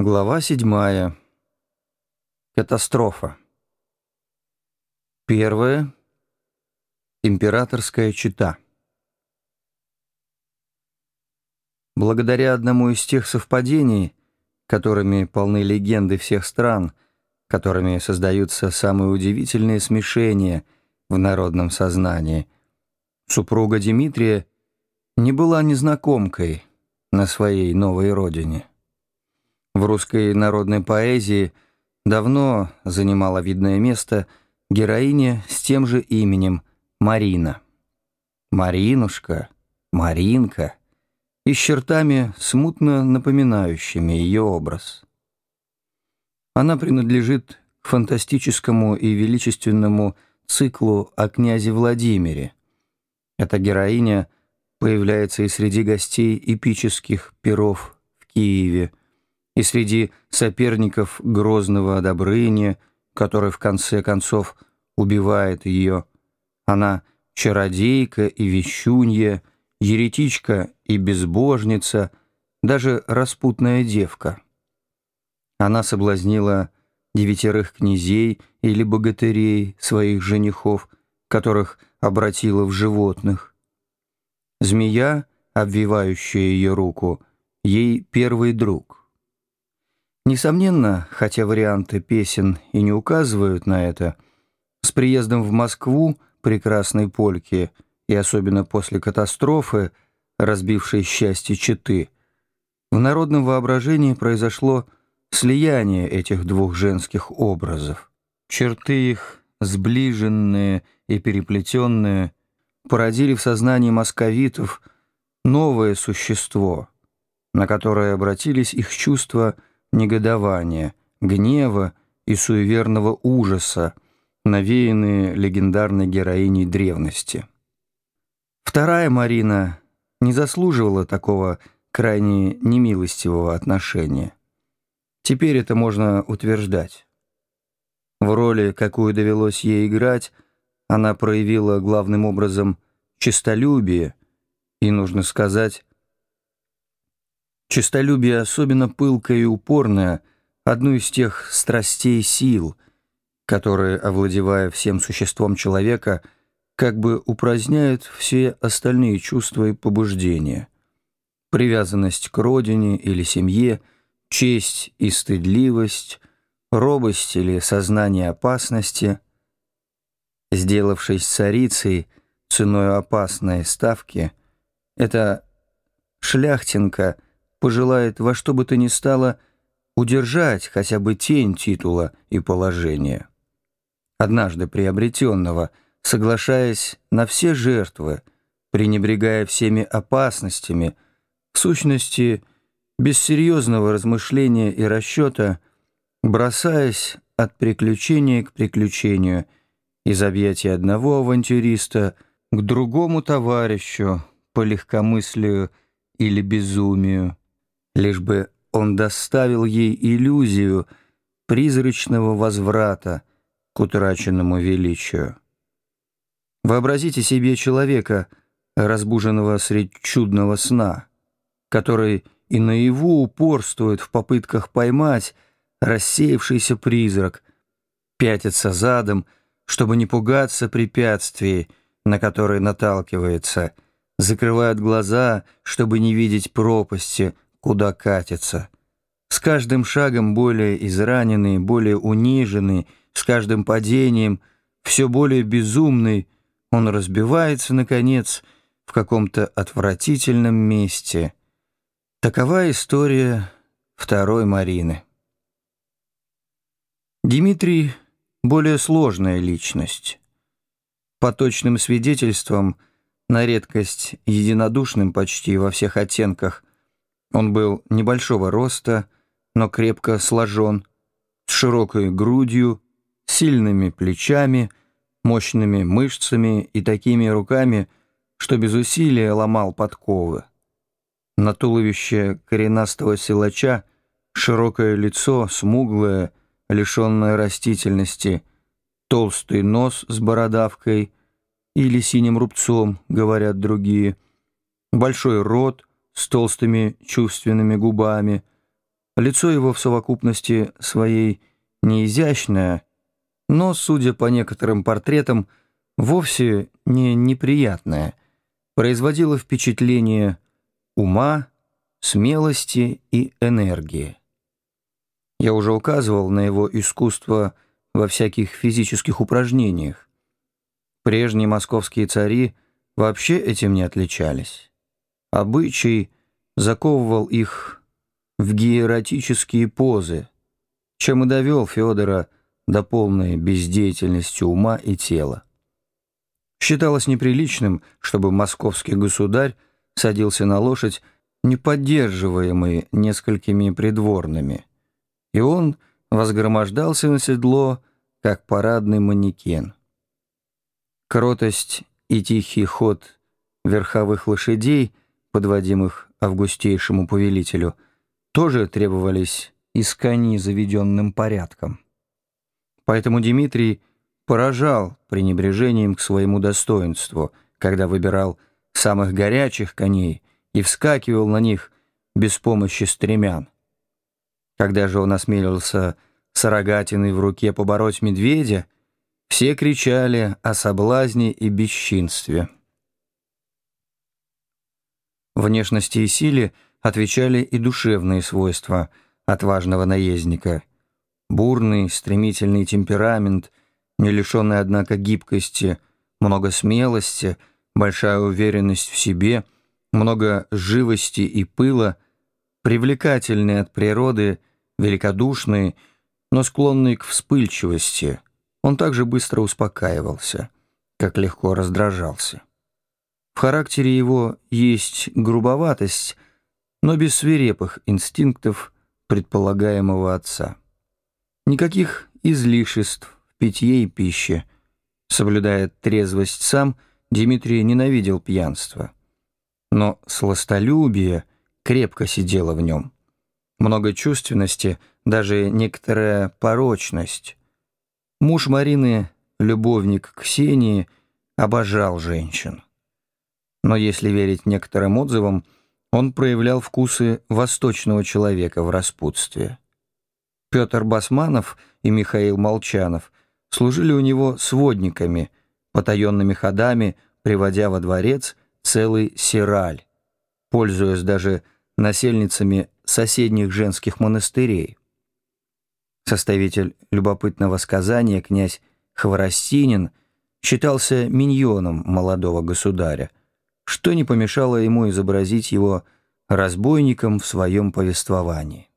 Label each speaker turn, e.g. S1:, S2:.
S1: Глава седьмая. Катастрофа. Первое. Императорская чита. Благодаря одному из тех совпадений, которыми полны легенды всех стран, которыми создаются самые удивительные смешения в народном сознании, супруга Дмитрия не была незнакомкой на своей новой родине. В русской народной поэзии давно занимала видное место героиня с тем же именем Марина. Маринушка, Маринка и с чертами, смутно напоминающими ее образ. Она принадлежит к фантастическому и величественному циклу о князе Владимире. Эта героиня появляется и среди гостей эпических перов в Киеве, и среди соперников грозного одобрения, который в конце концов убивает ее. Она чародейка и вещунья, еретичка и безбожница, даже распутная девка. Она соблазнила девятерых князей или богатырей, своих женихов, которых обратила в животных. Змея, обвивающая ее руку, ей первый друг. Несомненно, хотя варианты песен и не указывают на это, с приездом в Москву прекрасной польки и особенно после катастрофы, разбившей счастье Читы, в народном воображении произошло слияние этих двух женских образов. Черты их, сближенные и переплетенные, породили в сознании московитов новое существо, на которое обратились их чувства – негодования, гнева и суеверного ужаса, навеянные легендарной героиней древности. Вторая Марина не заслуживала такого крайне немилостивого отношения. Теперь это можно утверждать. В роли, какую довелось ей играть, она проявила главным образом честолюбие и, нужно сказать, Честолюбие особенно пылкое и упорное, одну из тех страстей сил, которые, овладевая всем существом человека, как бы упраздняют все остальные чувства и побуждения. Привязанность к родине или семье, честь и стыдливость, робость или сознание опасности. Сделавшись царицей ценой опасной ставки, эта шляхтинка — пожелает во что бы то ни стало удержать хотя бы тень титула и положения. Однажды приобретенного, соглашаясь на все жертвы, пренебрегая всеми опасностями, в сущности, без серьезного размышления и расчета, бросаясь от приключения к приключению, из объятия одного авантюриста к другому товарищу по легкомыслию или безумию, лишь бы он доставил ей иллюзию призрачного возврата к утраченному величию. Вообразите себе человека, разбуженного средь чудного сна, который и наяву упорствует в попытках поймать рассеявшийся призрак, пятится задом, чтобы не пугаться препятствий, на которые наталкивается, закрывает глаза, чтобы не видеть пропасти, куда катится. С каждым шагом более израненный, более униженный, с каждым падением все более безумный, он разбивается, наконец, в каком-то отвратительном месте. Такова история второй Марины. Дмитрий — более сложная личность. По точным свидетельствам, на редкость единодушным почти во всех оттенках, он был небольшого роста, но крепко сложен, с широкой грудью, сильными плечами, мощными мышцами и такими руками, что без усилия ломал подковы. На туловище коренастого силача широкое лицо, смуглое, лишенное растительности, толстый нос с бородавкой или синим рубцом, говорят другие, большой рот, с толстыми чувственными губами, Лицо его в совокупности своей неизящное, но, судя по некоторым портретам, вовсе не неприятное, производило впечатление ума, смелости и энергии. Я уже указывал на его искусство во всяких физических упражнениях. Прежние московские цари вообще этим не отличались. Обычай заковывал их в гиеротические позы, чем и довел Федора до полной бездеятельности ума и тела. Считалось неприличным, чтобы московский государь садился на лошадь, не поддерживаемый несколькими придворными, и он возгромождался на седло, как парадный манекен. Кротость и тихий ход верховых лошадей, подводимых августейшему повелителю – тоже требовались из кони заведенным порядком. Поэтому Дмитрий поражал пренебрежением к своему достоинству, когда выбирал самых горячих коней и вскакивал на них без помощи стремян. Когда же он осмелился с рогатиной в руке побороть медведя, все кричали о соблазне и бесчинстве. Внешности и силе — отвечали и душевные свойства отважного наездника. Бурный, стремительный темперамент, не лишенный, однако, гибкости, много смелости, большая уверенность в себе, много живости и пыла, привлекательный от природы, великодушный, но склонный к вспыльчивости, он также быстро успокаивался, как легко раздражался. В характере его есть грубоватость — но без свирепых инстинктов предполагаемого отца. Никаких излишеств в питье и пище. Соблюдая трезвость сам, Дмитрий ненавидел пьянство. Но сластолюбие крепко сидело в нем. Много чувственности, даже некоторая порочность. Муж Марины, любовник Ксении, обожал женщин. Но если верить некоторым отзывам, он проявлял вкусы восточного человека в распутстве. Петр Басманов и Михаил Молчанов служили у него сводниками, потаенными ходами, приводя во дворец целый сираль, пользуясь даже насельницами соседних женских монастырей. Составитель любопытного сказания князь Хворостинин считался миньоном молодого государя, что не помешало ему изобразить его разбойником в своем повествовании.